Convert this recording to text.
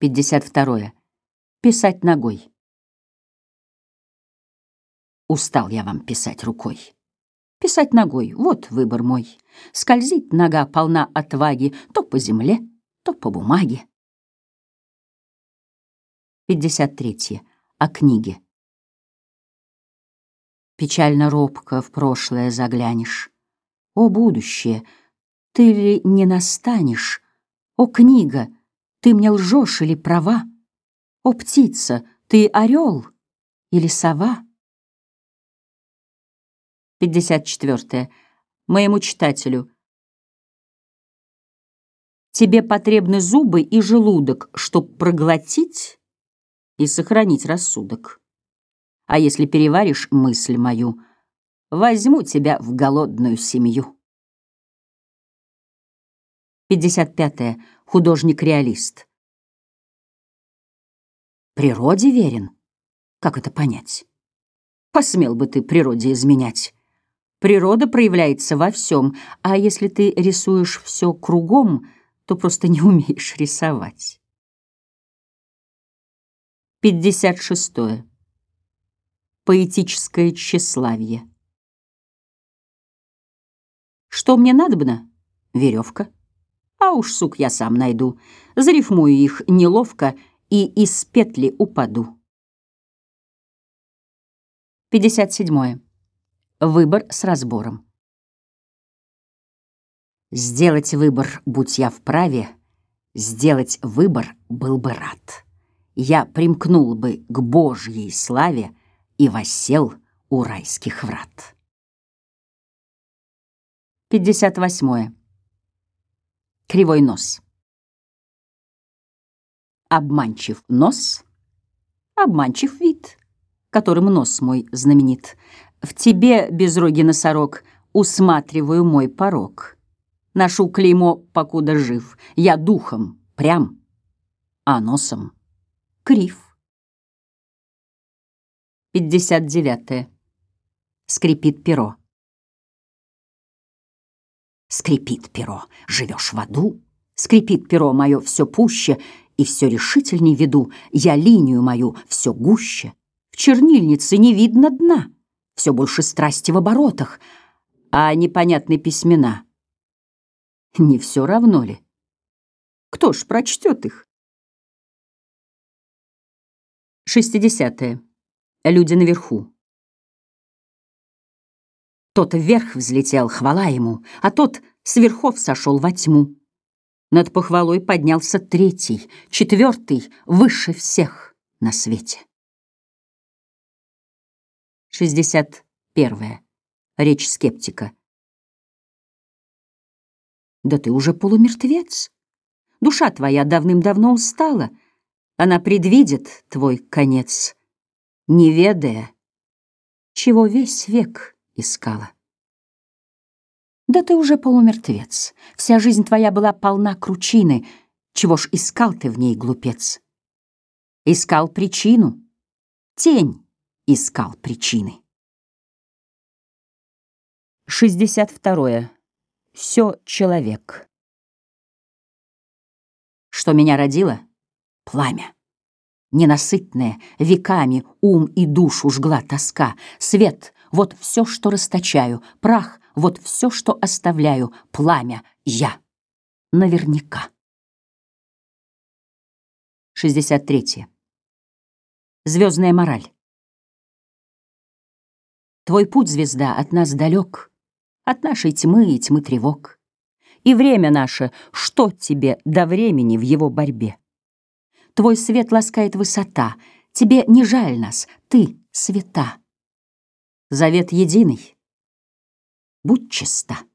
52. Писать ногой. Устал я вам писать рукой. Писать ногой — вот выбор мой. Скользит нога полна отваги То по земле, то по бумаге. 53. О книге. Печально робко в прошлое заглянешь. О, будущее, ты ли не настанешь? О, книга, ты мне лжешь или права? О, птица, ты орел или сова? 54. Моему читателю. Тебе потребны зубы и желудок, чтоб проглотить и сохранить рассудок. А если переваришь мысль мою, возьму тебя в голодную семью. 55. -е. Художник-реалист. Природе верен? Как это понять? Посмел бы ты природе изменять. Природа проявляется во всем, а если ты рисуешь все кругом, то просто не умеешь рисовать. 56. -е. Поэтическое тщеславие. Что мне надобно? Веревка. А уж сук я сам найду. Зарифмую их неловко и из петли упаду. 57. Выбор с разбором. Сделать выбор, будь я вправе, Сделать выбор был бы рад. Я примкнул бы к Божьей славе И воссел у райских врат. 58. Кривой нос. Обманчив нос, обманчив вид, Которым нос мой знаменит — в тебе, безрогий носорог, усматриваю мой порог. Ношу клеймо, покуда жив. Я духом прям, а носом крив. 59. -е. Скрипит перо. Скрипит перо, живешь в аду. Скрипит перо мое все пуще, и все решительней веду. Я линию мою все гуще. В чернильнице не видно дна все больше страсти в оборотах, а непонятные письмена. Не все равно ли? Кто ж прочтет их? 60. -е. Люди наверху. Тот вверх взлетел, хвала ему, а тот с верхов сошел во тьму. Над похвалой поднялся третий, четвертый, выше всех на свете. 61. Речь скептика. Да ты уже полумертвец. Душа твоя давным-давно устала. Она предвидит твой конец, не ведая, чего весь век искала. Да ты уже полумертвец. Вся жизнь твоя была полна кручины. Чего ж искал ты в ней, глупец? Искал причину, тень искал причины. 62. Все человек. Что меня родило? Пламя. Ненасытное, веками ум и душу жгла тоска. Свет — вот все, что расточаю. Прах — вот все, что оставляю. Пламя — я. Наверняка. 63. Звездная мораль. Твой путь, звезда, от нас далек, От нашей тьмы и тьмы тревог. И время наше, что тебе до времени в его борьбе? Твой свет ласкает высота, Тебе не жаль нас, ты света. Завет единый, будь чиста.